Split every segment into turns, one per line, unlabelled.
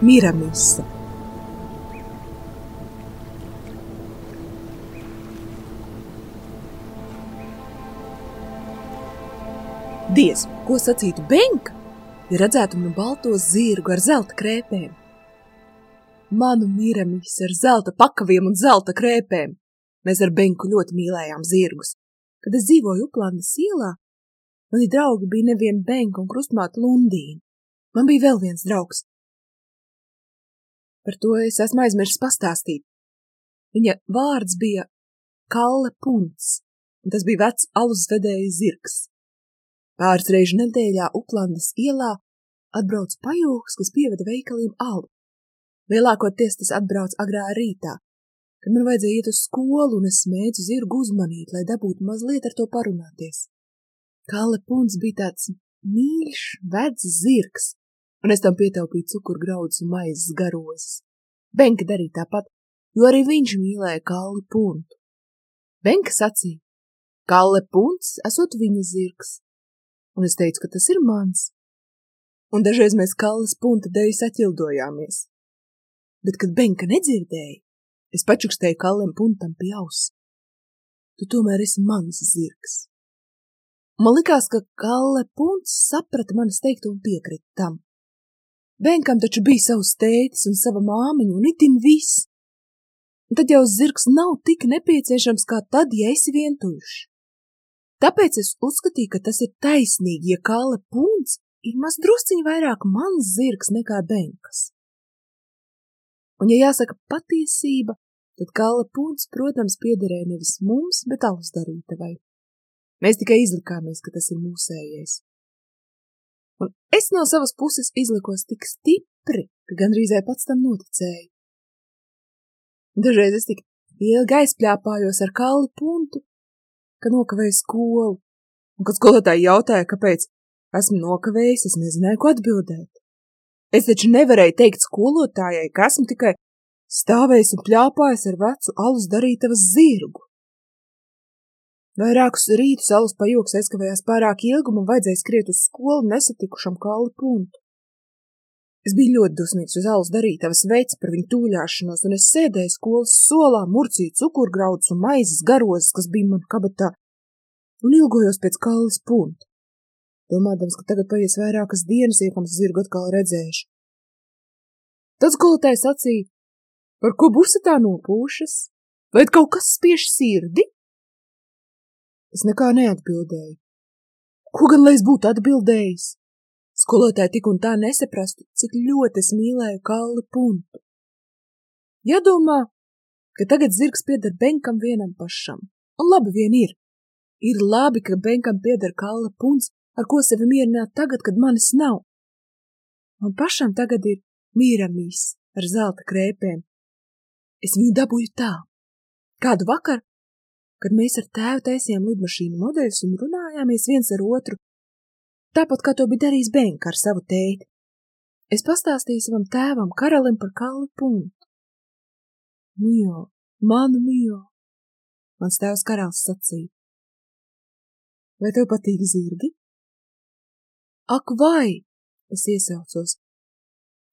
Miramisa. Diez, ko sacītu Benka, ja redzētu manu balto zirgu ar zelta krēpēm? Manu Miramisa ar zelta pakaviem un zelta krēpēm. Mēs ar Benku ļoti mīlējām zirgus. Kad es dzīvoju Uplandas ielā, mani draugi bija nevien Benka un krustmāta Lundīna. Man bija vēl viens draugs. Par to es esmu aizmirsis pastāstīt. Viņa vārds bija Kalle Punts, un tas bija vecs alus vedēja zirgs. Pāris reižu nedēļā Uplandas ielā atbrauc pajūgs, kas pieveda veikaliem alu. Lielākoties tas atbrauc agrā rītā, kad man vajadzēja iet uz skolu un es mēģu zirgu uzmanīt, lai dabūtu mazliet ar to parunāties. Kalle Punts bija tāds mīļš, vecs zirgs, un es tam pietaupīju cukurgraudus un maizes garozes. Benka darīja tāpat, jo arī viņš mīlēja Kalli Puntu. Benka sacīja, Kalle Punts esot viņa zirgs, un es teicu, ka tas ir mans. Un dažreiz mēs Kalles Punta dēļ saķildojāmies. Bet, kad Benka nedzirdēja, es pačukstēju Kallem Puntam pie auss. Tu tomēr esi mans zirgs. Man likās, ka Kalle Punts saprata manis teikto un piekrita tam. Benkam taču bija savs tētis un sava māmiņa un itin viss. Un tad jau zirgs nav tik nepieciešams kā tad, ja esi vientuļš. Tāpēc es uzskatīju, ka tas ir taisnīgi, ja kāle punts ir maz drusciņi vairāk mans zirgs nekā Benkas. Un ja jāsaka patiesība, tad kāle punts, protams, piederēja nevis mums, bet alus darītavai. Mēs tikai izlikāmies, ka tas ir mūsējais un es no savas puses izlikos tik stipri, ka gandrīz pats tam noticēju. Dažreiz es tik ilgi aizpļāpājos ar kalli puntu, ka nokavēju skolu, un kad skolotāji jautāja, kāpēc esmu nokavējis, es nezināju, ko atbildēt. Es taču nevarēju teikt skolotājai, ka esmu tikai stāvējis un pļāpājis ar vecu alus darītavas zirgu. Vairākus rītus alus pajoks aizkavējās pārāk ilgi un vajadzēja skriet uz skolu nesatikušam kāli puntu. Es biju ļoti dusmīgs uz alus darītavas veids par viņu tūļāšanos, un es sēdēju skolas solā, murcīju cukurgraudus un maizes garozes, kas bija man kabatā, un ilgojos pēc kālis punta. Domādams, ka tagad paies vairākas dienas, iekams zirgu atkal redzēšu. Tad skolotājs sacīja, par ko būsi tā nopūšas? Vai kaut kas spiež sirdi? Es nekā neatbildēju. Ko gan lai es būtu atbildējis? Skolotāji tik un tā nesaprastu, cik ļoti es mīlēju kalli puntu. Jādomā, ka tagad zirgs pieder Benkam vienam pašam. Un labi vien ir. Ir labi, ka Benkam pieder kalla punts, ar ko sevi mierināt tagad, kad manis nav. Man pašam tagad ir mīramīs ar zelta krēpēm. Es viņu dabūju tā. Kādu vakaru kad mēs ar tēvu taisījām lidmašīnu modeļus un runājāmies viens ar otru, tāpat kā to bija darījis Benka ar savu tēti. Es pastāstīju savam tēvam karalim par kalli punktu. Mio, manu mio, mans tēvs karalis sacīja. Vai tev patīk zirgi? Ak vai, es iesaucos.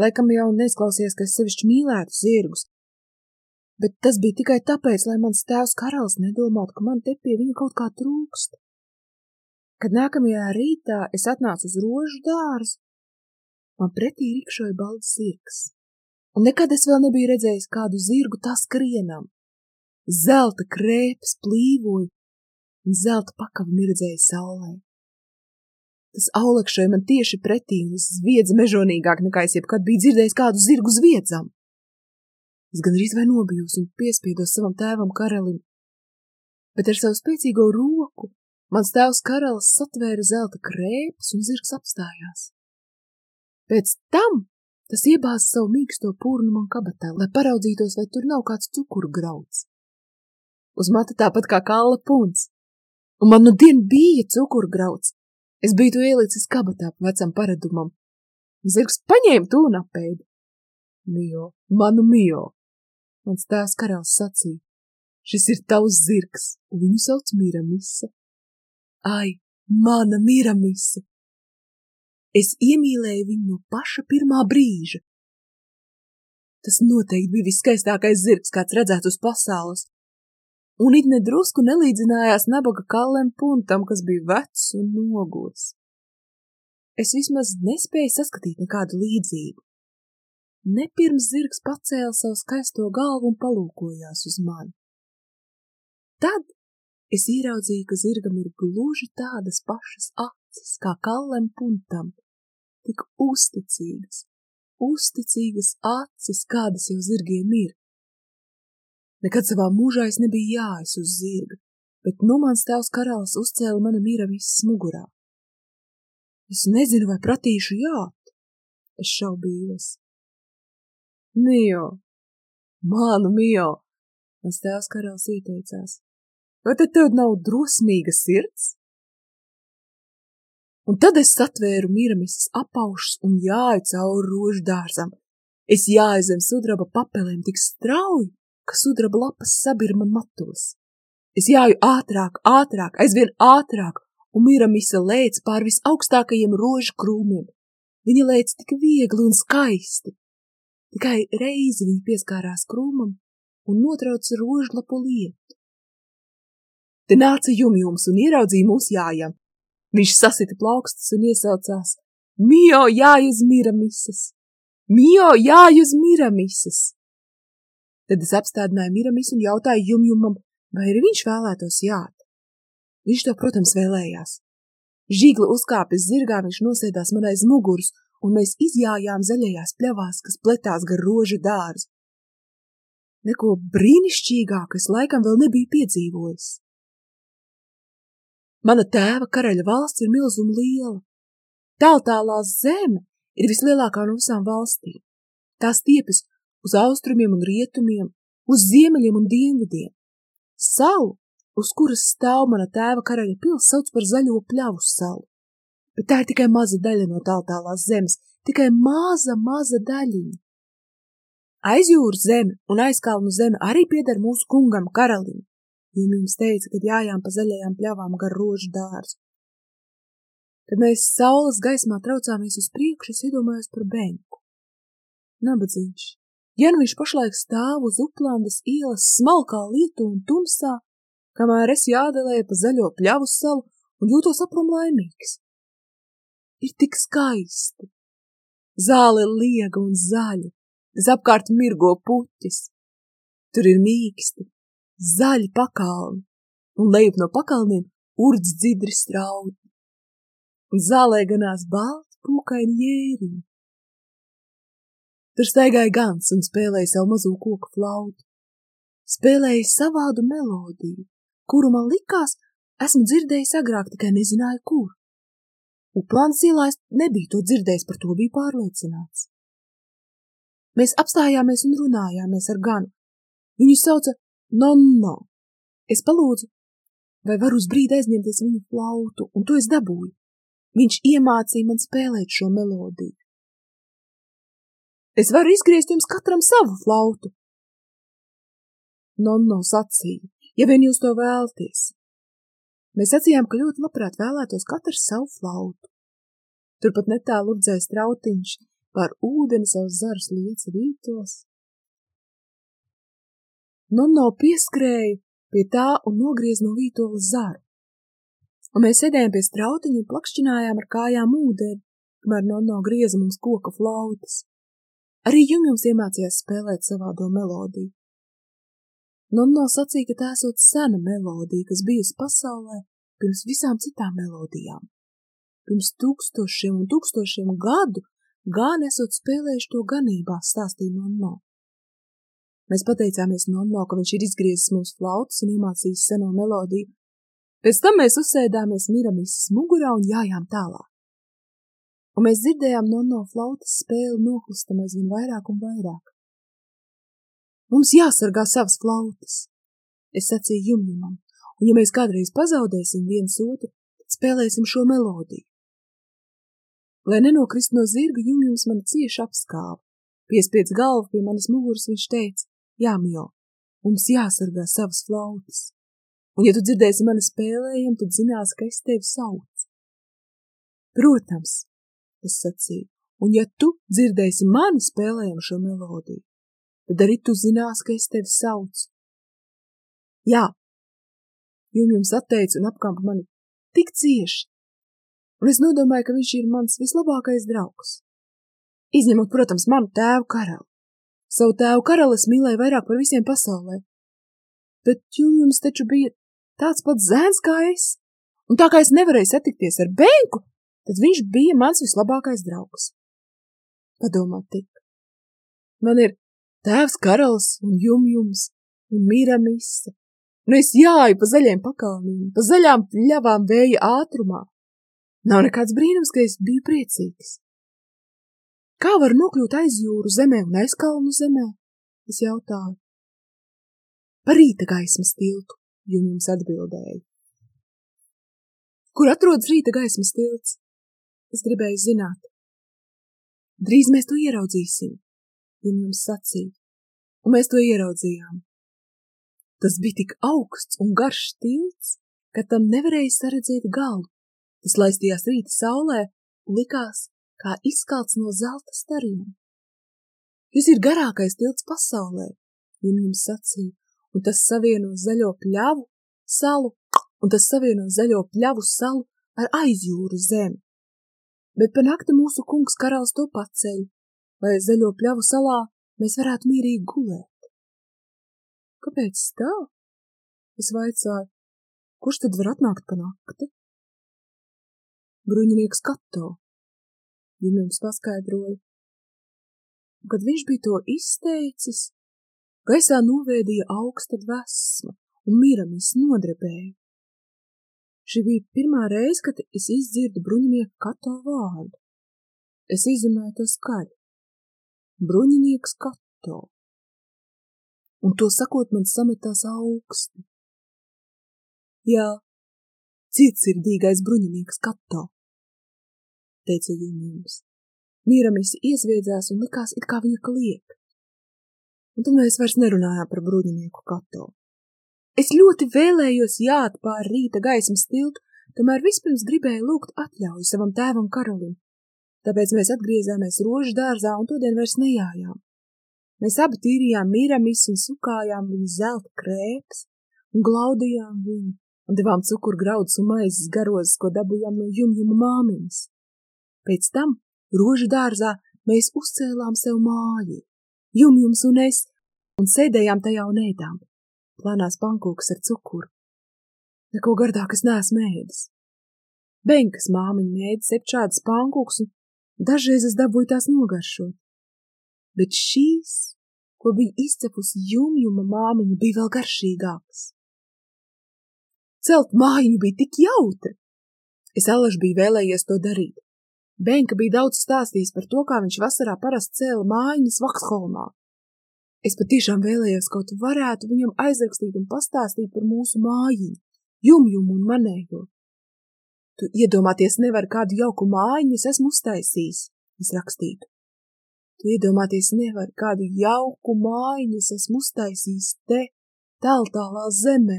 Laikam jau neizklausies, ka es sevišķi mīlētu zirgus, bet tas bija tikai tāpēc, lai mans tēvs karalis nedomātu, ka man te pie viņa kaut kā trūkst. Kad nākamajā rītā es atnācu uz rožu dārzu, man pretī rikšoja balds zirgs, un nekad es vēl nebiju redzējis kādu zirgu tā skrienam. Zelta krēpes plīvoja, un zelta pakavi mirdzēja saulē. Tas aulekšoja man tieši pretī, un es zviedzu mežonīgāk nekā es jebkad biju dzirdējis kādu zirgu zviedzam. Es gan rīz vai nobijos un piespiedos savam tēvam karalim, bet ar savu spēcīgo roku mans tēvs karalis satvēra zelta krēpes un zirgs apstājās. Pēc tam tas iebāza savu mīksto purnu man kabatā, lai paraudzītos, vai tur nav kāds cukuru grauds. Uz mata tāpat kā kalla punts, un man nu dien bija cukuru grauds. Es biju to ielicis kabatā vecam paradumam. Zirgs paņēma to un apēda. Mio, manu mio, Mans tēvs karalis sacīja, šis ir tavs zirgs, un viņu sauc Miramise. Ai, mana Miramise! Es iemīlēju viņu no paša pirmā brīža, Tas noteikti bija viskaistākais zirgs, kāds redzēts uz pasaules. Un it nedrusku nelīdzinājās nabaga kallem puntam, kas bija vecs un nogurs. Es vismaz nespēju saskatīt nekādu līdzību. Nepirms zirgs pacēla savu skaisto galvu un palūkojās uz mani. Tad es ieraudzīju, ka zirgam ir gluži tādas pašas acis kā kallem puntam, tik uzticīgas, uzticīgas acis, kādas jau zirgiem ir. Nekad savā mūžā es nebiju jājas uz zirga, bet nu mans tēvs karalis uzcēla mana mīra viss mugurā. Es nezinu, vai pratīšu jāt, es šaubījos. Mio, manu mio, mans tēvs karalis ieteicās. Vai tad tev nav drosmīga sirds? Un tad es satvēru miramisas apaušas un jāju cauri rožu dārzam. Es jāju zem sudraba papelēm tik strauji, ka sudraba lapas sabirma matos. Es jāju ātrāk, ātrāk, aizvien ātrāk, un miramisa lēc pār visaugstākajiem rožu krūmiem. Viņa lēc tik viegli un skaisti. Tikai reizi viņa pieskārās krūmam un notrauca rožlapu lietu. Te nāca jumjums un ieraudzīja mūs jājām. Viņš sasita plaukstus un iesaucās: Mio jāiz miramisas! Mio jāiz miramisas! Tad es apstādināju miramis un jautāju jumjumam, vai arī viņš vēlētos jāt. Viņš to, protams, vēlējās. Žigli uzkāpis zirgā, viņš nosēdās man aiz muguras, un mēs izjājām zaļajās pļavās, kas pletās gar rožu dārzu. Neko brīnišķīgāku es laikam vēl nebiju piedzīvojis. Mana tēva karaļa valsts ir milzuma liela. Tāltālā zeme ir vislielākā no visām valstīm. Tās tiepjas uz austrumiem un rietumiem, uz ziemeļiem un dienvidiem. Salu, uz kuras stāv mana tēva karaļa pils, sauc par zaļo pļavu salu. Bet tā ir tikai maza daļa no tāltālās zemes, tikai maza, maza daļiņa. Aizjūras zeme un aizkalnu zeme arī pieder mūsu kungam karalim, Jumjums teica, kad jājām pa zaļajām pļavām gar rožu dārzu. Kad mēs saules gaismā traucāmies uz priekšu, es iedomājos par benku. Nabadzīgs. Ja nu viņš pašlaik stāv uz Uplandas ielas smalkā lietu un tumsā, kamēr es jādelēju pa zaļo pļavu salu un jūtos aprom laimīgs. Ir tik skaisti. Zāle ir liega un zaļa, apkārt mirgo puķis. Tur ir mīksti, zaļi pakalni, un lejup no pakalniem urdz dzidri straudi. Un zālē ganās balti pūkaini jēriņi. Tur staigāja gans un spēlēja savu mazo koku flautu. Spēlēja savādu melodiju, kuru man likās, esmu dzirdējis agrāk, tikai nezināju, kur. Uplāns ielā es nebiju to dzirdējis, par to biju pārliecināts. Mēs apstājāmies un runājāmies ar ganu. Viņu sauca Nonno! Es palūdzu, vai varu uz brīdi aizņemties viņa flautu, un to es dabūju. Viņš iemācīja man spēlēt šo melodiju. Es varu izgriezt jums katram savu flautu. Nonno sacīja, ja vien jūs to vēlties. Mēs sacījām, ka ļoti labprāt vēlētos katrs savu flautu. Turpat netālu urdzēja strautiņš, pār ūdeni savus zarus lieca rītos, Nonno pieskrēja pie tā un nogriez no vītolas zaru. Un mēs sēdējām pie strautiņa un plakšķinājām ar kājām ūdeni, kamēr Nonno grieza mums koka flautas. Arī jumjums iemācījās spēlēt savādo melodiju. Nonno sacīja, ka tā esot sena melodija, kas bijusi pasaulē pirms visām citām melodijām. Pirms tūkstošiem un tūkstošiem gadu gan esot spēlējuši to ganībā, stāstīja Nonno. Mēs pateicāmies Nonno, ka viņš ir izgriezis mums flautas un iemācījis seno melodiju. Pēc tam mēs uzsēdāmies Miramisas mugurā un jājām tālāk. Un mēs dzirdējām Nonno flautas spēli noklustam aizvien vairāk un vairāk. Mums jāsargā savas flautas, es sacīju Jumjumam, un ja mēs kādreiz pazaudēsim viens otru, tad spēlēsim šo melodiju. Lai nenokrist no zirga, Jumjums mani cieši apskāva. Piespiedz galvu pie manas muguras, viņš teica, Jāmjo, mums jāsargā savas flautas. Un ja tu dzirdēsi mani spēlējam, tad zinās, ka es tevi saucu. Protams, es sacīju, un ja tu dzirdēsi mani spēlējam šo melodiju, tad arī tu zinās, ka es tevi saucu. Jā, Jumjums atteica un apkampa mani tik cieši, un es nodomāju, ka viņš ir mans vislabākais draugs. Izņemot, protams, manu tēvu karali. Savu tēvu karali es mīlēju vairāk par visiem pasaulē. Bet Jumjums taču bija tāds pats zēns kā es, un tā kā es nevarēju satikties ar Benku, tad viņš bija mans vislabākais draugs. Padomā tik. Man ir tēvs karalis un jumjums un miramisa, un es jāju pa zaļiem pakalniem, pa zaļām pļavām vēja ātrumā. Nav nekāds brīnums, ka es biju priecīgs. Kā var nokļūt aiz jūru zemē un aiz kalnu zemē? Es jautāju. Par rīta gaismas tiltu, jums atbildēja. Kur atrodas rīta gaismas tilts? Es gribēju zināt. Drīz mēs to ieraudzīsim, jums sacīja, un mēs to ieraudzījām. Tas bija tik augsts un garš tilts, ka tam nevarēja saredzēt galu. Tas laistījās rīta saulē un likās kā izkalts no zelta stariem. Tas ir garākais tilts pasaulē, jums sacīja, un tas savieno zaļo pļavu salu, un tas savieno zaļo pļavu salu ar aizjūru zemi bet pa nakti mūsu kungs karalis to paceļ, lai zaļo pļavu salā mēs varētu mierīgi gulēt. Kāpēc tā? Es vaicāju, kurš tad var atnākt pa nakti? Bruņinieks Kato, ja mums paskaidroja. Kad viņš bija to izteicis, gaisā novēdīja augsta dvēsma un miramis nodrebēja. Šī bija pirmā reize, kad es izdzirdu bruņinieku kato vārdu. Es izrunāju to skaļi. Bruņinieks kato. Un to sakot, man sametās augsti. Jā, cietsirdīgais bruņinieks kato, teica Junjums. Mīramis iezviedzās un likās, it kā viņa kliek. Un tad mēs vairs nerunājām par bruņinieku kato. Es ļoti vēlējos jāt pār rīta gaismas tiltu, tomēr vispirms gribēju lūgt atļauju savam tēvam Karolim. Tāpēc mēs atgriezāmies rožu dārzā un todien vairs nejājām. Mēs abi tīrījām miramis un sukājām viņa zelta krēps un glaudījām viņu un devām cukuru graudus un maizes garozes, ko dabūjām no jumjuma māmiņas. Pēc tam rožu dārzā mēs uzcēlām sev māju, jumjums un es, un sēdējām tajā un ēdām plānās pankūkas ar cukuru. Neko gardāk es neesmu ēdis. Benkas māmiņa ēda sept šādas pankūkas, un dažreiz es dabūju tās nogaršot. Bet šīs, ko bija izcepusi jumjuma māmiņa, bija vēl garšīgākas. Celt mājiņu bija tik jautri. Es allaž biju vēlējies to darīt. Benka bija daudz stāstījis par to, kā viņš vasarā parasti cēla mājiņas Vaksholmā. Es patiešām vēlējos kaut varētu viņam aizrakstīt un pastāstīt par mūsu mājiņu, jumjumu un manējo. Tu iedomāties nevar kādu jauku mājiņu es esmu uztaisījis, es rakstītu. Tu iedomāties nevar kādu jauku mājiņu es esmu uztaisījis te, tāltālā zemē,